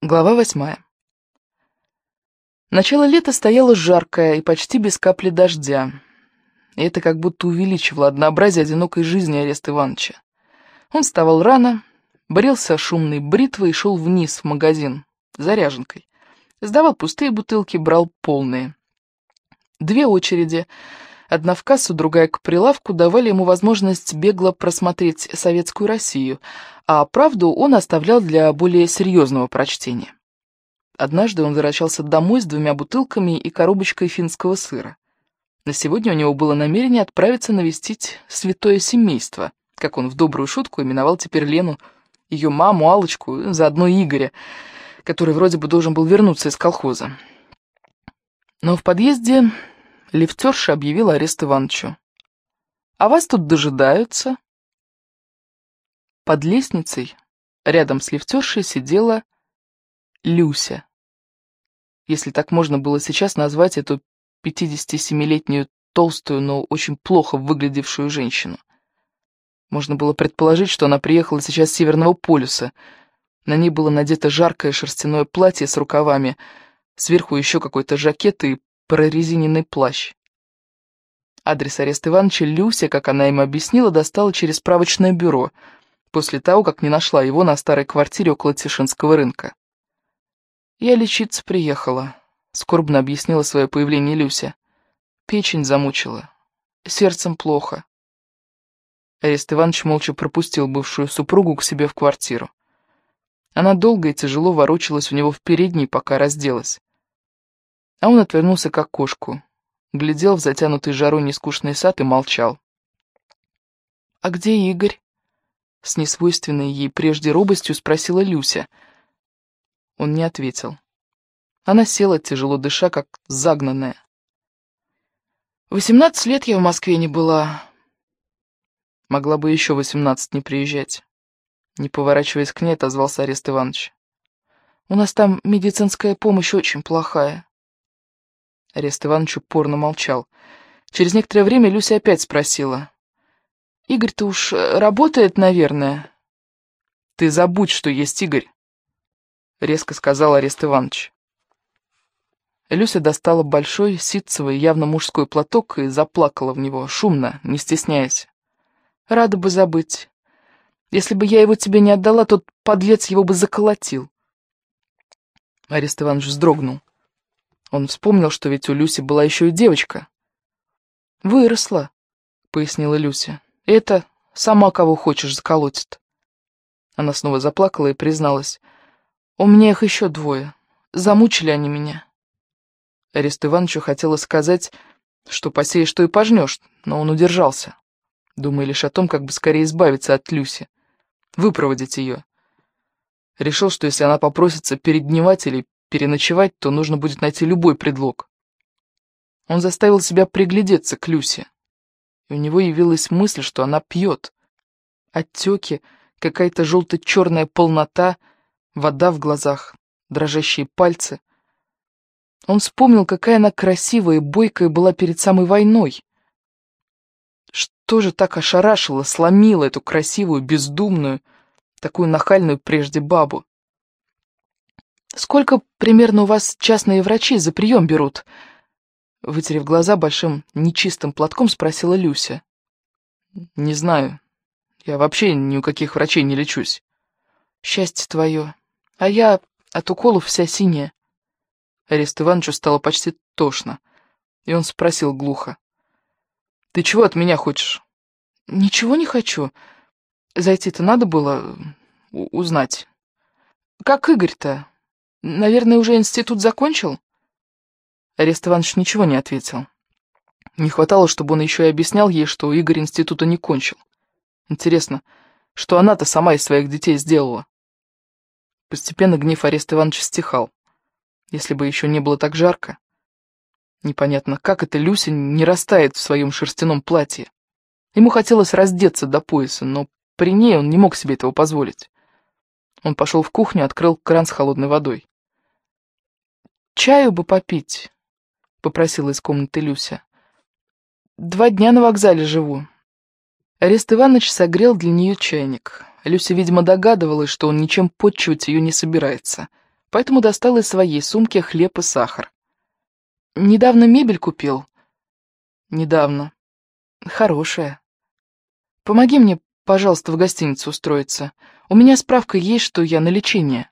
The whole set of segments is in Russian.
Глава восьмая. Начало лета стояло жаркое и почти без капли дождя. И это как будто увеличивало однообразие одинокой жизни Ареста Ивановича. Он вставал рано, брился шумной бритвой и шел вниз в магазин, заряженкой. Сдавал пустые бутылки, брал полные. Две очереди, одна в кассу, другая к прилавку, давали ему возможность бегло просмотреть советскую Россию — а правду он оставлял для более серьезного прочтения. Однажды он возвращался домой с двумя бутылками и коробочкой финского сыра. На сегодня у него было намерение отправиться навестить святое семейство, как он в добрую шутку именовал теперь Лену, ее маму, Алочку, заодно Игоря, который вроде бы должен был вернуться из колхоза. Но в подъезде лифтерша объявила арест Ивановичу. «А вас тут дожидаются?» Под лестницей, рядом с лифтершей, сидела Люся. Если так можно было сейчас назвать эту 57-летнюю толстую, но очень плохо выглядевшую женщину. Можно было предположить, что она приехала сейчас с Северного полюса. На ней было надето жаркое шерстяное платье с рукавами, сверху еще какой-то жакет и прорезиненный плащ. Адрес ареста Ивановича Люся, как она им объяснила, достала через справочное бюро — после того, как не нашла его на старой квартире около Тишинского рынка. «Я лечиться приехала», — скорбно объяснила свое появление Люся. «Печень замучила. Сердцем плохо». Арест Иванович молча пропустил бывшую супругу к себе в квартиру. Она долго и тяжело ворочалась у него в передней, пока разделась. А он отвернулся к окошку, глядел в затянутый жару нескучный сад и молчал. «А где Игорь?» С несвойственной ей прежде робостью спросила Люся. Он не ответил. Она села, тяжело дыша, как загнанная. «Восемнадцать лет я в Москве не была. Могла бы еще восемнадцать не приезжать». Не поворачиваясь к ней, отозвался Арест Иванович. «У нас там медицинская помощь очень плохая». Арест Иванович упорно молчал. Через некоторое время Люся опять спросила. Игорь-то уж э, работает, наверное. Ты забудь, что есть Игорь, резко сказал Арест Иванович. Люся достала большой, ситцевый, явно мужской платок и заплакала в него, шумно, не стесняясь. Рада бы забыть. Если бы я его тебе не отдала, тот подлец его бы заколотил. Арест Иванович вздрогнул. Он вспомнил, что ведь у Люси была еще и девочка. «Выросла», — пояснила Люся. Это сама кого хочешь заколотит. Она снова заплакала и призналась. У меня их еще двое. Замучили они меня. Арест Ивановичу хотела сказать, что посеешь, что и пожнешь, но он удержался, думая лишь о том, как бы скорее избавиться от Люси, выпроводить ее. Решил, что если она попросится передневать или переночевать, то нужно будет найти любой предлог. Он заставил себя приглядеться к Люсе и у него явилась мысль, что она пьет. Отеки, какая-то желто-черная полнота, вода в глазах, дрожащие пальцы. Он вспомнил, какая она красивая и бойкая была перед самой войной. Что же так ошарашило, сломило эту красивую, бездумную, такую нахальную прежде бабу? «Сколько примерно у вас частные врачи за прием берут?» Вытерев глаза большим нечистым платком, спросила Люся. «Не знаю. Я вообще ни у каких врачей не лечусь». «Счастье твое. А я от уколов вся синяя». Арест Ивановичу стало почти тошно, и он спросил глухо. «Ты чего от меня хочешь?» «Ничего не хочу. Зайти-то надо было узнать. Как Игорь-то? Наверное, уже институт закончил?» Арест Иванович ничего не ответил. Не хватало, чтобы он еще и объяснял ей, что Игорь института не кончил. Интересно, что она-то сама из своих детей сделала? Постепенно гнев Ареста Ивановича стихал. Если бы еще не было так жарко. Непонятно, как эта Люся не растает в своем шерстяном платье. Ему хотелось раздеться до пояса, но при ней он не мог себе этого позволить. Он пошел в кухню, открыл кран с холодной водой. «Чаю бы попить», — попросила из комнаты Люся. «Два дня на вокзале живу». Арест Иванович согрел для нее чайник. Люся, видимо, догадывалась, что он ничем подчивать ее не собирается. поэтому достал из своей сумки хлеб и сахар. «Недавно мебель купил?» «Недавно. Хорошая. Помоги мне, пожалуйста, в гостиницу устроиться. У меня справка есть, что я на лечение».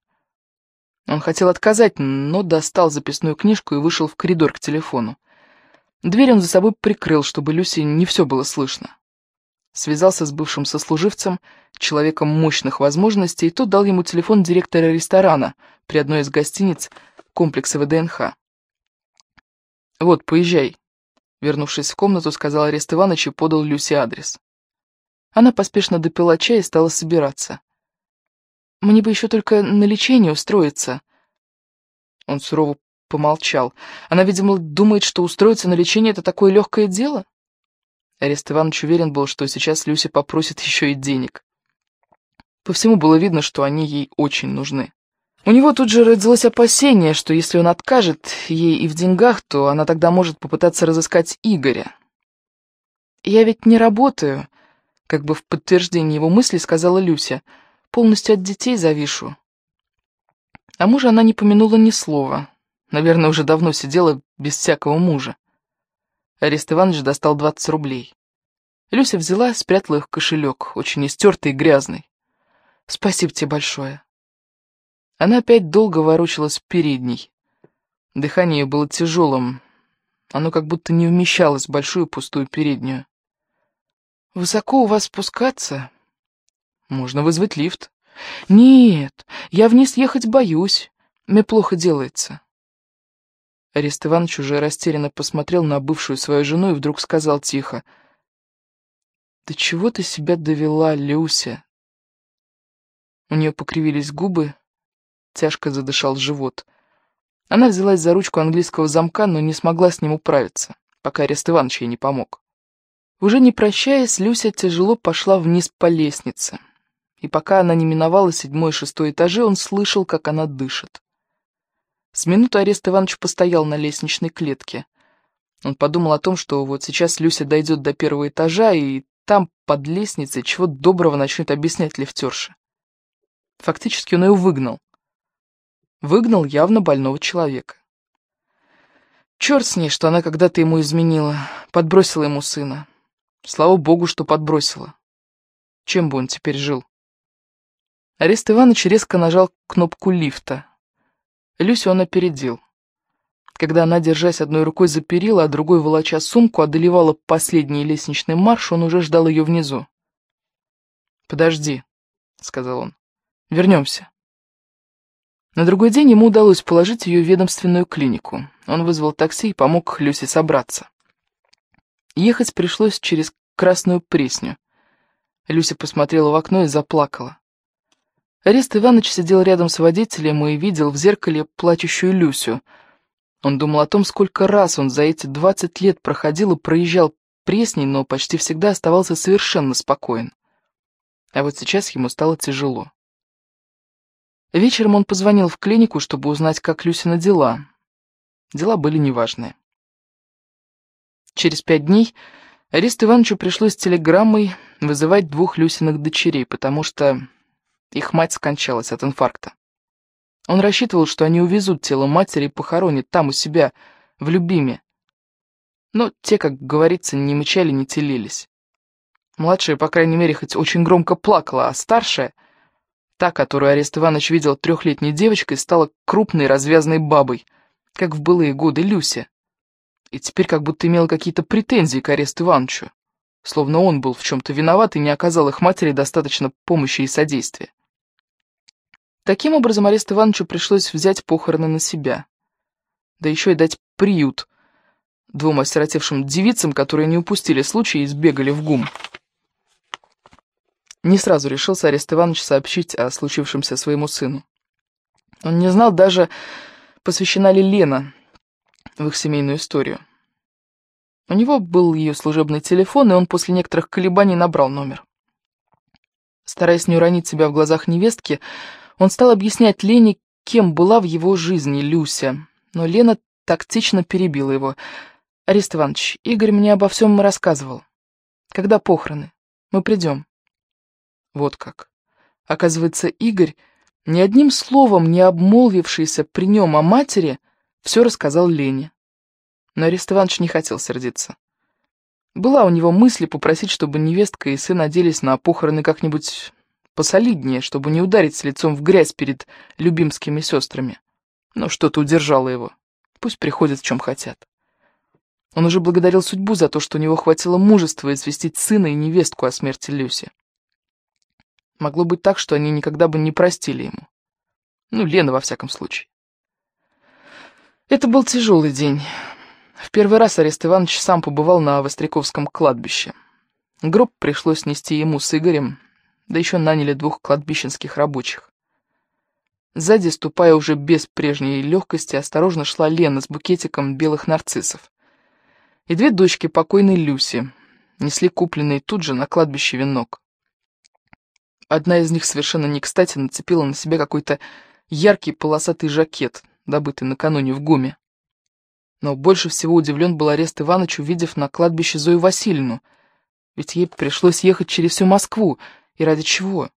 Он хотел отказать, но достал записную книжку и вышел в коридор к телефону. Дверь он за собой прикрыл, чтобы Люси не все было слышно. Связался с бывшим сослуживцем, человеком мощных возможностей, и тот дал ему телефон директора ресторана при одной из гостиниц комплекса ВДНХ. «Вот, поезжай», — вернувшись в комнату, сказал Арест Иванович и подал Люси адрес. Она поспешно допила чай и стала собираться. Мне бы еще только на лечение устроиться. Он сурово помолчал. Она, видимо, думает, что устроиться на лечение — это такое легкое дело? Арест Иванович уверен был, что сейчас Люся попросит еще и денег. По всему было видно, что они ей очень нужны. У него тут же родилось опасение, что если он откажет ей и в деньгах, то она тогда может попытаться разыскать Игоря. «Я ведь не работаю», — как бы в подтверждение его мысли сказала Люся — Полностью от детей завишу. А мужа она не помянула ни слова. Наверное, уже давно сидела без всякого мужа. Арест Иванович достал 20 рублей. Люся взяла, спрятала их в кошелек, очень истертый и грязный. «Спасибо тебе большое». Она опять долго ворочалась в передней. Дыхание ее было тяжелым. Оно как будто не вмещалось в большую пустую переднюю. «Высоко у вас спускаться?» Можно вызвать лифт. Нет, я вниз ехать боюсь. Мне плохо делается. Арест Иванович уже растерянно посмотрел на бывшую свою жену и вдруг сказал тихо. «Да чего ты себя довела, Люся?» У нее покривились губы, тяжко задышал живот. Она взялась за ручку английского замка, но не смогла с ним управиться, пока Арест Иванович ей не помог. Уже не прощаясь, Люся тяжело пошла вниз по лестнице и пока она не миновала седьмой и шестой этажи, он слышал, как она дышит. С минуты Арест Иванович постоял на лестничной клетке. Он подумал о том, что вот сейчас Люся дойдет до первого этажа, и там, под лестницей, чего доброго начнет объяснять лифтерша. Фактически он ее выгнал. Выгнал явно больного человека. Черт с ней, что она когда-то ему изменила, подбросила ему сына. Слава богу, что подбросила. Чем бы он теперь жил? Арест Иванович резко нажал кнопку лифта. Люсю он опередил. Когда она, держась одной рукой за перила, а другой, волоча сумку, одолевала последний лестничный марш, он уже ждал ее внизу. «Подожди», — сказал он, — «вернемся». На другой день ему удалось положить ее в ведомственную клинику. Он вызвал такси и помог Люсе собраться. Ехать пришлось через Красную Пресню. Люся посмотрела в окно и заплакала. Арест Иванович сидел рядом с водителем и видел в зеркале плачущую Люсю. Он думал о том, сколько раз он за эти двадцать лет проходил и проезжал Пресней, но почти всегда оставался совершенно спокоен. А вот сейчас ему стало тяжело. Вечером он позвонил в клинику, чтобы узнать, как Люсина дела. Дела были неважные. Через пять дней Арест Ивановичу пришлось телеграммой вызывать двух Люсиных дочерей, потому что их мать скончалась от инфаркта. Он рассчитывал, что они увезут тело матери и похоронят там у себя, в Любиме. Но те, как говорится, не мычали, не телились. Младшая, по крайней мере, хоть очень громко плакала, а старшая, та, которую Арест Иванович видел трехлетней девочкой, стала крупной развязной бабой, как в былые годы Люся. И теперь как будто имела какие-то претензии к Арест Ивановичу, словно он был в чем-то виноват и не оказал их матери достаточно помощи и содействия. Таким образом, Арест Ивановичу пришлось взять похороны на себя. Да еще и дать приют двум осиротевшим девицам, которые не упустили случай и сбегали в ГУМ. Не сразу решился Арест Иванович сообщить о случившемся своему сыну. Он не знал даже, посвящена ли Лена в их семейную историю. У него был ее служебный телефон, и он после некоторых колебаний набрал номер. Стараясь не уронить себя в глазах невестки, он стал объяснять Лене, кем была в его жизни Люся, но Лена тактично перебила его. «Арест Иванович, Игорь мне обо всем рассказывал. Когда похороны? Мы придем». Вот как. Оказывается, Игорь Ни одним словом не обмолвившийся при нем о матери, все рассказал Лене. Но Арест Иванович не хотел сердиться. Была у него мысль попросить, чтобы невестка и сын оделись на похороны как-нибудь посолиднее, чтобы не ударить с лицом в грязь перед любимскими сестрами. Но что-то удержало его. Пусть приходят в чем хотят. Он уже благодарил судьбу за то, что у него хватило мужества известить сына и невестку о смерти Люси. Могло быть так, что они никогда бы не простили ему. Ну, Лена, во всяком случае. Это был тяжелый день. В первый раз Арест Иванович сам побывал на Востряковском кладбище. Гроб пришлось нести ему с Игорем, да еще наняли двух кладбищенских рабочих. Сзади, ступая уже без прежней легкости, осторожно шла Лена с букетиком белых нарциссов. И две дочки покойной Люси несли купленный тут же на кладбище венок. Одна из них совершенно не кстати нацепила на себя какой-то яркий полосатый жакет, добытый накануне в ГУМе. Но больше всего удивлен был арест Иванович, увидев на кладбище Зою Васильевну. Ведь ей пришлось ехать через всю Москву. И ради чего?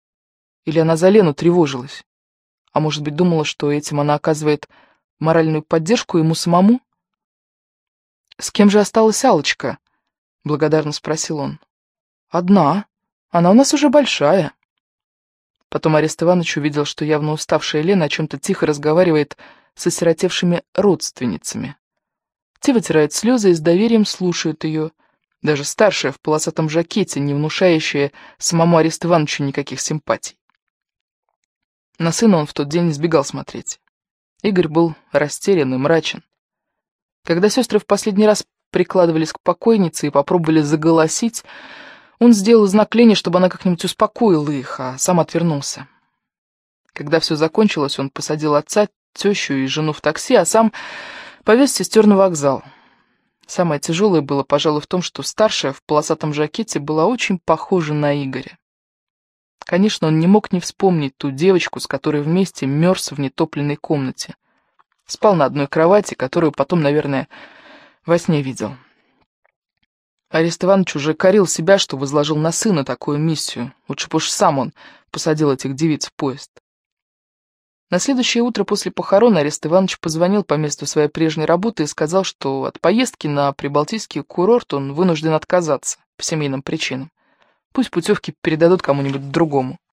Или она за Лену тревожилась? А может быть, думала, что этим она оказывает моральную поддержку ему самому? «С кем же осталась алочка благодарно спросил он. «Одна. Она у нас уже большая». Потом Арест Иванович увидел, что явно уставшая Лена о чем-то тихо разговаривает с осиротевшими родственницами. Те вытирают слезы и с доверием слушают ее. Даже старшая в полосатом жакете, не внушающая самому Аресту Ивановичу никаких симпатий. На сына он в тот день избегал смотреть. Игорь был растерян и мрачен. Когда сестры в последний раз прикладывались к покойнице и попробовали заголосить, он сделал знак Лене, чтобы она как-нибудь успокоила их, а сам отвернулся. Когда все закончилось, он посадил отца, тещу и жену в такси, а сам повез сестер на вокзал. Самое тяжелое было, пожалуй, в том, что старшая в полосатом жакете была очень похожа на Игоря. Конечно, он не мог не вспомнить ту девочку, с которой вместе мерз в нетопленной комнате. Спал на одной кровати, которую потом, наверное, во сне видел. Арест Иванович уже корил себя, что возложил на сына такую миссию. Лучше бы уж сам он посадил этих девиц в поезд. На следующее утро после похорон Арест Иванович позвонил по месту своей прежней работы и сказал, что от поездки на прибалтийский курорт он вынужден отказаться по семейным причинам. Пусть путевки передадут кому-нибудь другому.